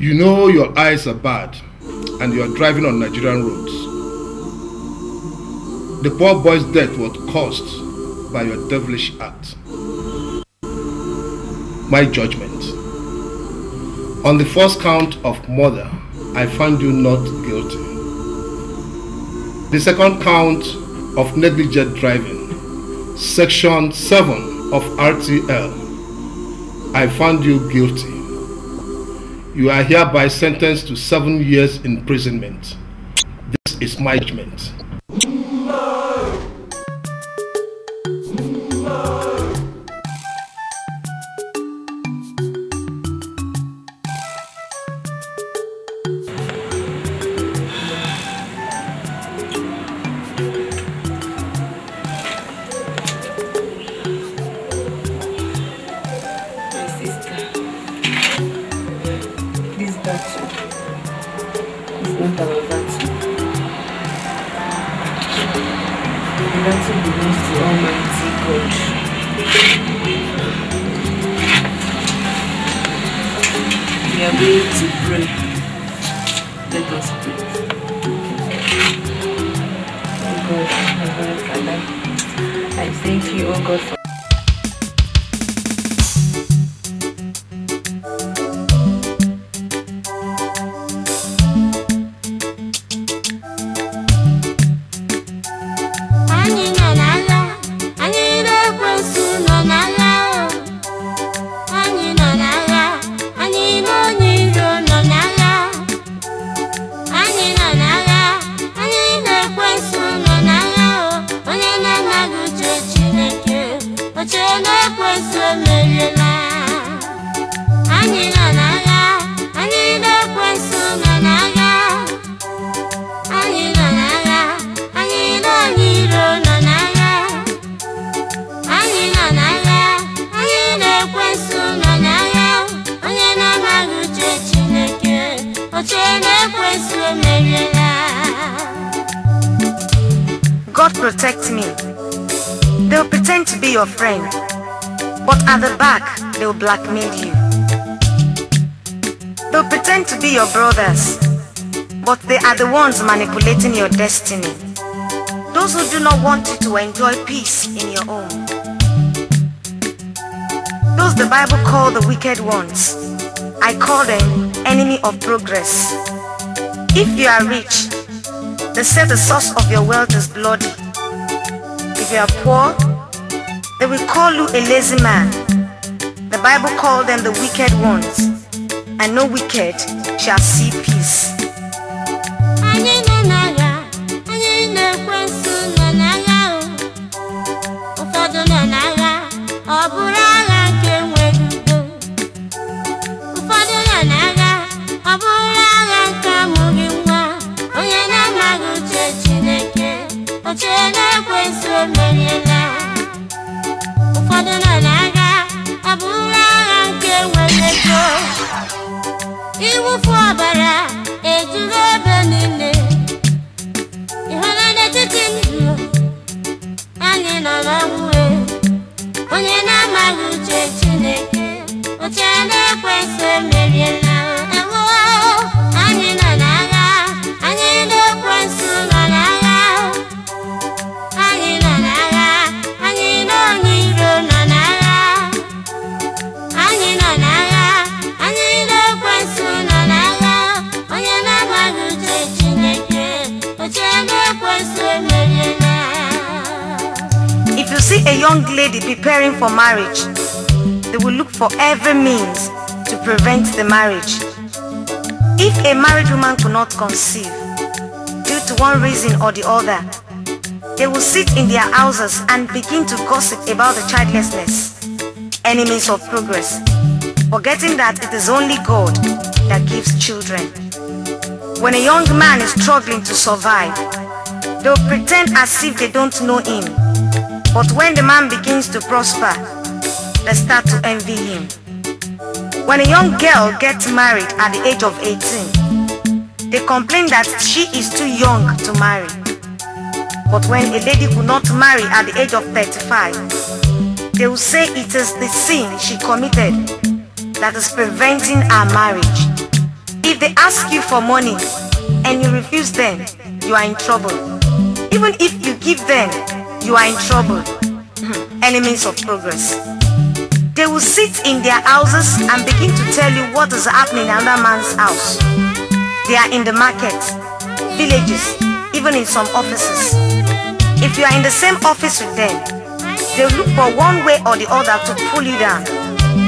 You know your eyes are bad and you are driving on Nigerian roads. The poor boy's death was caused by your devilish act. My judgment. On the first count of murder, I find you not guilty. The second count of negligent driving, section 7 of RTL, I find you guilty you are hereby sentenced to seven years imprisonment. This is my judgment. Protect me. They'll pretend to be your friend, but at the back, they'll blackmail you. They'll pretend to be your brothers, but they are the ones manipulating your destiny. Those who do not want you to enjoy peace in your home. Those the Bible call the wicked ones. I call them enemy of progress. If you are rich, they say the source of your wealth is bloody. If you are poor, they will call you a lazy man. The Bible called them the wicked ones, and no wicked shall see peace. For marriage, they will look for every means to prevent the marriage. If a married woman could not conceive due to one reason or the other, they will sit in their houses and begin to gossip about the childlessness, enemies of progress, forgetting that it is only God that gives children. When a young man is struggling to survive, they'll pretend as if they don't know him. But when the man begins to prosper, they start to envy him. When a young girl gets married at the age of 18, they complain that she is too young to marry. But when a lady could not marry at the age of 35, they will say it is the sin she committed that is preventing her marriage. If they ask you for money and you refuse them, you are in trouble. Even if you give them, you are in trouble. Hmm. Enemies of progress. They will sit in their houses and begin to tell you what is happening in another man's house. They are in the market, villages, even in some offices. If you are in the same office with them, they'll look for one way or the other to pull you down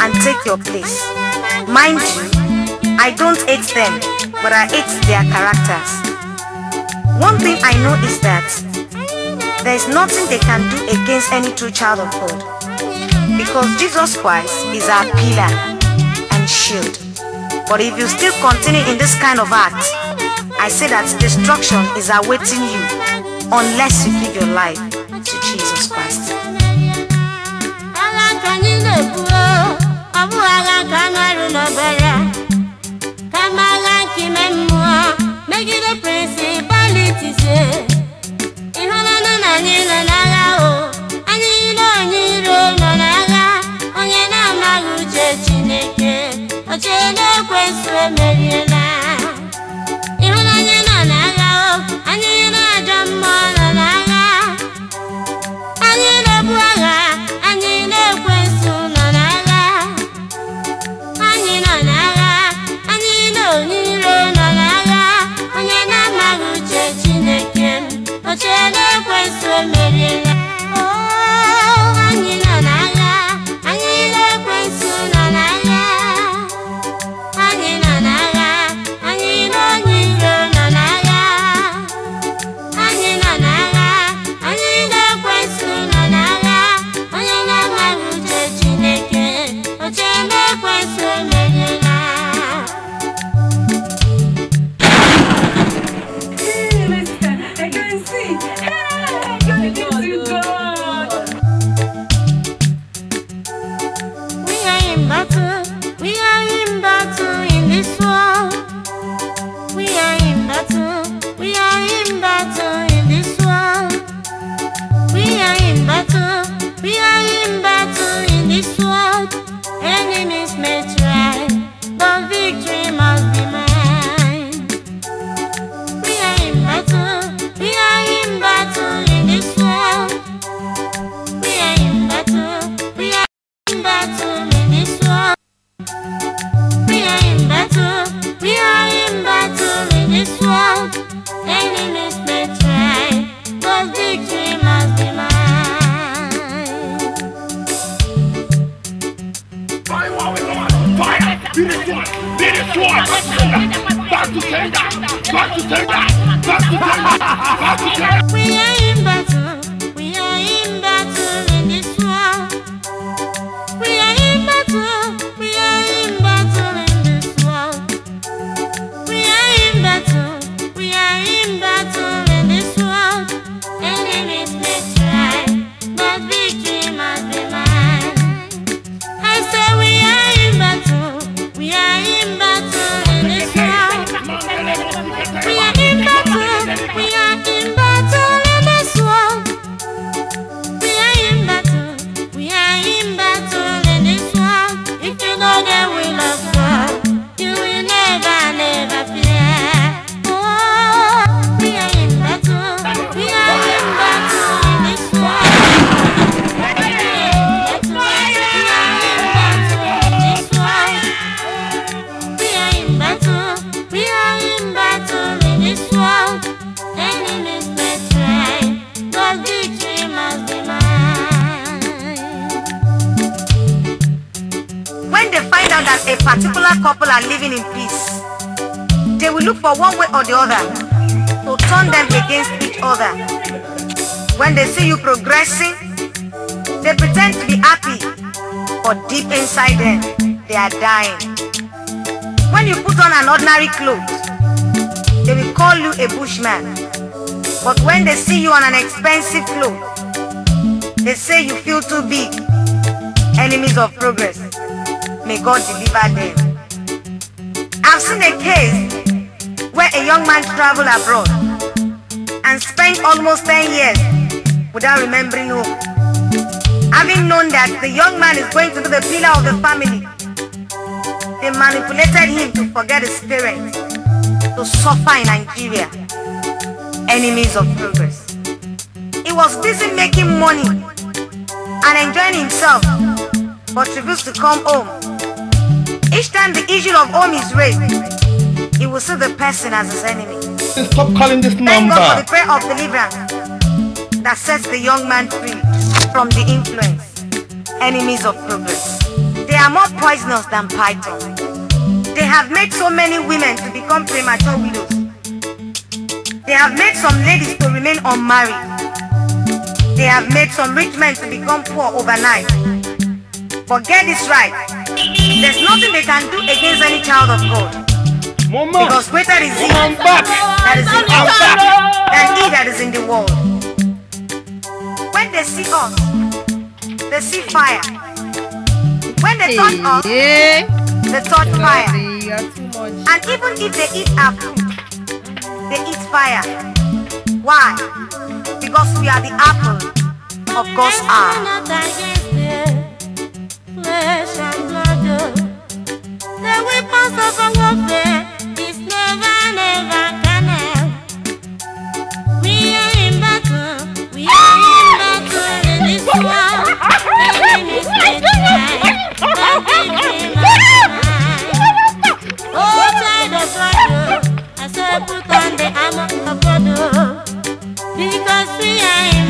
and take your place. Mind you, I don't hate them, but I hate their characters. One thing I know is that there is nothing they can do against any true child of God because Jesus Christ is our pillar and shield. But if you still continue in this kind of act, I say that destruction is awaiting you unless you give your life to Jesus Christ. remedio. See you progressing, they pretend to be happy, but deep inside them, they are dying. When you put on an ordinary clothes, they will call you a bushman. But when they see you on an expensive clothes, they say you feel too big. Enemies of progress. May God deliver them. I've seen a case where a young man traveled abroad and spent almost 10 years without remembering home. Having known that the young man is going to be the pillar of the family, they manipulated him to forget his parents, to suffer in Nigeria. Enemies of progress. He was busy making money and enjoying himself, but refused to come home. Each time the issue of home is raised, he will see the person as his enemy. Stop calling this Thank God for the prayer of deliverance that sets the young man free from the influence, enemies of progress. They are more poisonous than python. They have made so many women to become premature widows. They have made some ladies to remain unmarried. They have made some rich men to become poor overnight. But get this right. There's nothing they can do against any child of God. Mama, Because greater is he that is in us back. than he that is in the world. When they see us, they see fire. When they touch us, they touch fire. And even if they eat our food, they eat fire. Why? Because we are the apple of God's eye. Put on the armor of God. Because we are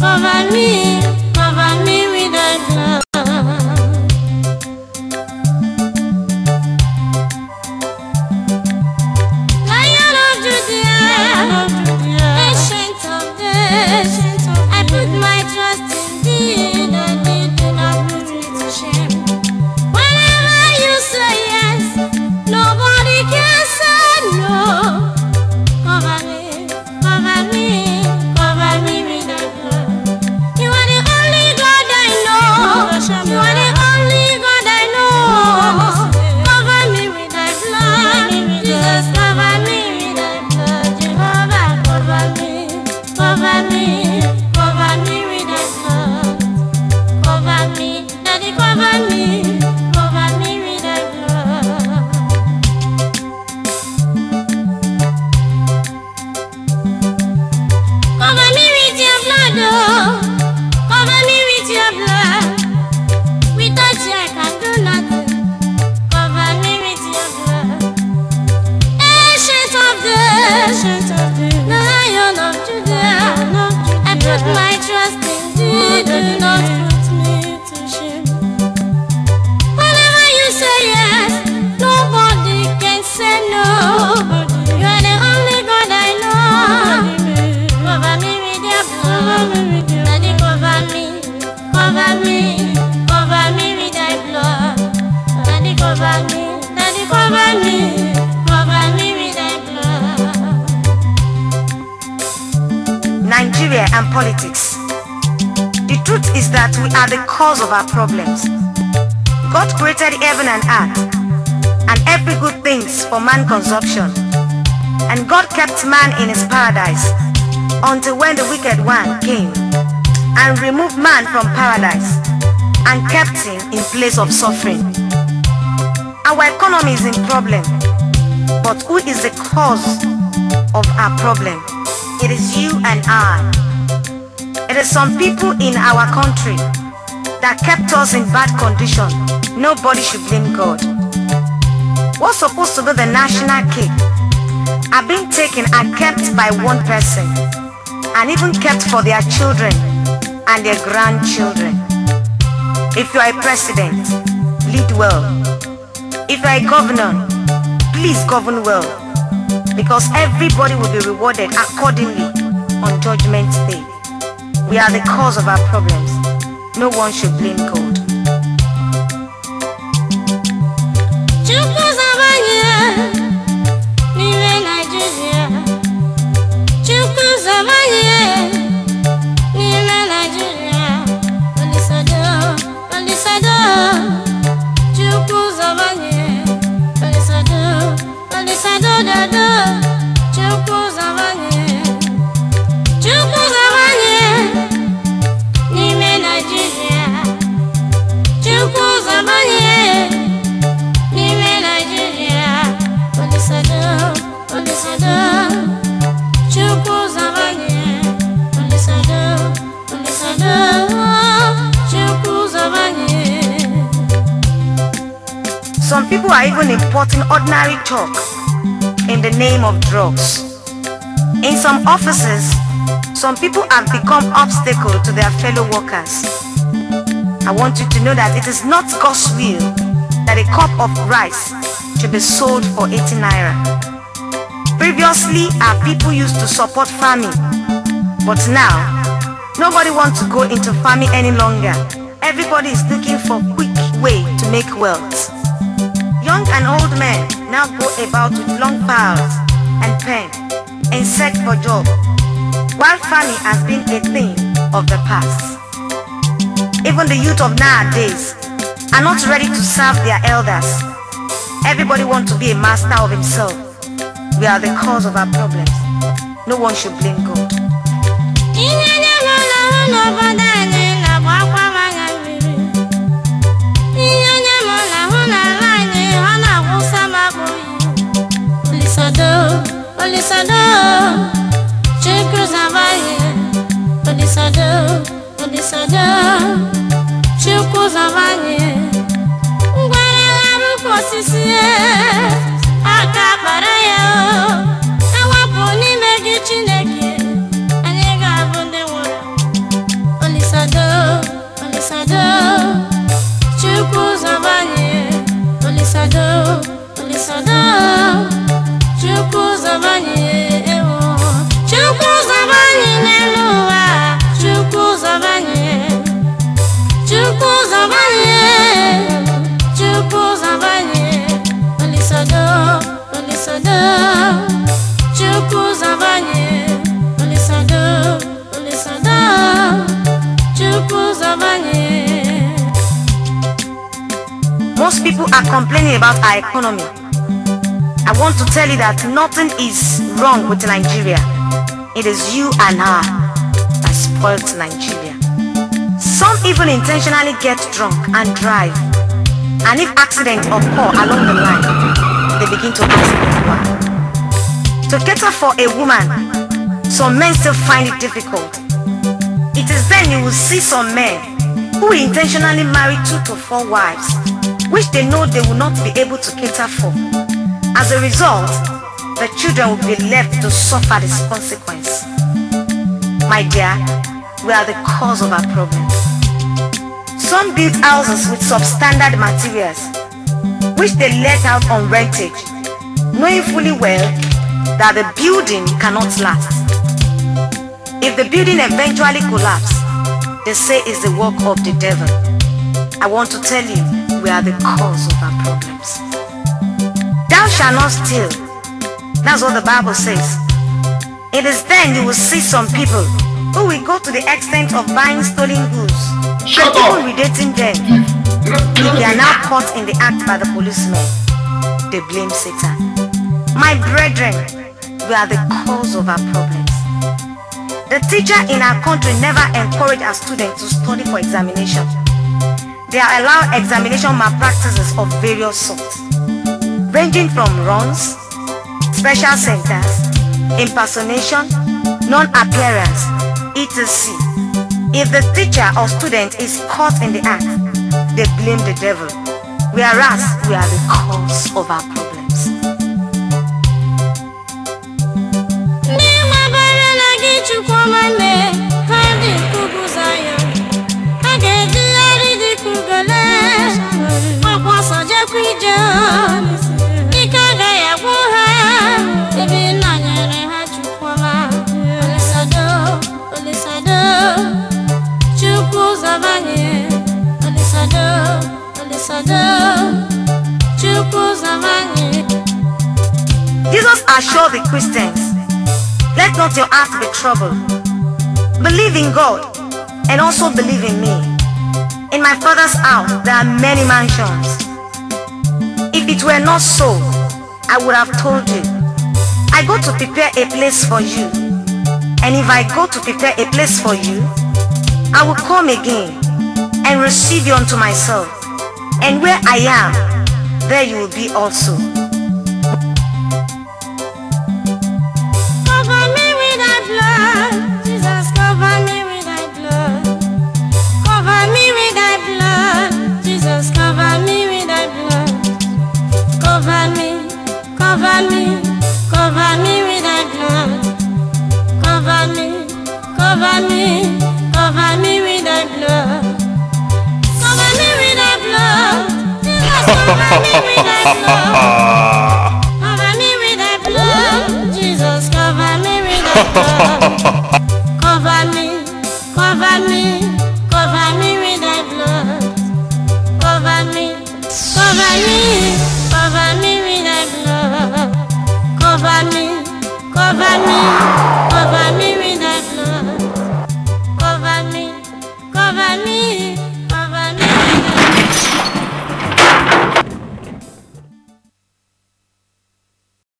for me. Nigeria and politics. The truth is that we are the cause of our problems. God created heaven and earth and every good things for man consumption. And God kept man in his paradise until when the wicked one came and removed man from paradise and kept him in place of suffering. Our economy is in problem, but who is the cause of our problem? It is you and I. It is some people in our country that kept us in bad condition. Nobody should blame God. What's supposed to be the national cake are being taken and kept by one person and even kept for their children and their grandchildren. If you are a president, lead well. If you are a governor, please govern well because everybody will be rewarded accordingly on judgment day. We are the cause of our problems. No one should blame God. Some people are even importing ordinary chalk in the name of drugs. In some offices, some people have become obstacle to their fellow workers. I want you to know that it is not God's will that a cup of rice should be sold for 80 naira. Previously, our people used to support farming, but now, nobody wants to go into farming any longer. Everybody is looking for quick way to make wealth. Young and old men now go about with long files and pen and search for job, while farming has been a thing of the past. Even the youth of nowadays are not ready to serve their elders. Everybody wants to be a master of himself. We are the cause of our problems. No one should blame God. Olisado, je cruzavaye Olisado, Olisado, je cruzavaye Ngwere laru kosisiye é. Most people are complaining about our economy. I want to tell you that nothing is wrong with Nigeria. It is you and I that spoiled Nigeria. Some even intentionally get drunk and drive. And if accident occur along the line, they begin to ask why. To cater for a woman, some men still find it difficult. It is then you will see some men who intentionally marry two to four wives, which they know they will not be able to cater for. As a result, the children will be left to suffer this consequence. My dear, we are the cause of our problems. Some build houses with substandard materials, which they let out on rentage, knowing fully well that the building cannot last. If the building eventually collapses, they say it's the work of the devil. I want to tell you, we are the cause of. Thou shalt not steal. That's what the Bible says. It is then you will see some people who will go to the extent of buying stolen goods Shut and up. even redating them. If they are now caught in the act by the policemen, they blame Satan. My brethren, we are the cause of our problems. The teacher in our country never encourage our students to study for examination. They are allowed examination malpractices of various sorts, ranging from runs, special centers, impersonation, non-appearance, etc. If the teacher or student is caught in the act, they blame the devil, whereas we are the cause of our problems. Jesus assured the Christians, let not your heart be troubled. Believe in God and also believe in me. In my father's house there are many mansions. If it were not so, I would have told you. I go to prepare a place for you. And if I go to prepare a place for you, I will come again and receive you unto myself. And where I am, there you will be also. Come I with that blood Jesus cover me with thy blood, Come I with that blood Jesus, Cover me with thy blood. Cover me. cover me cover me with thy blood. Jesus, cover me with thy blood.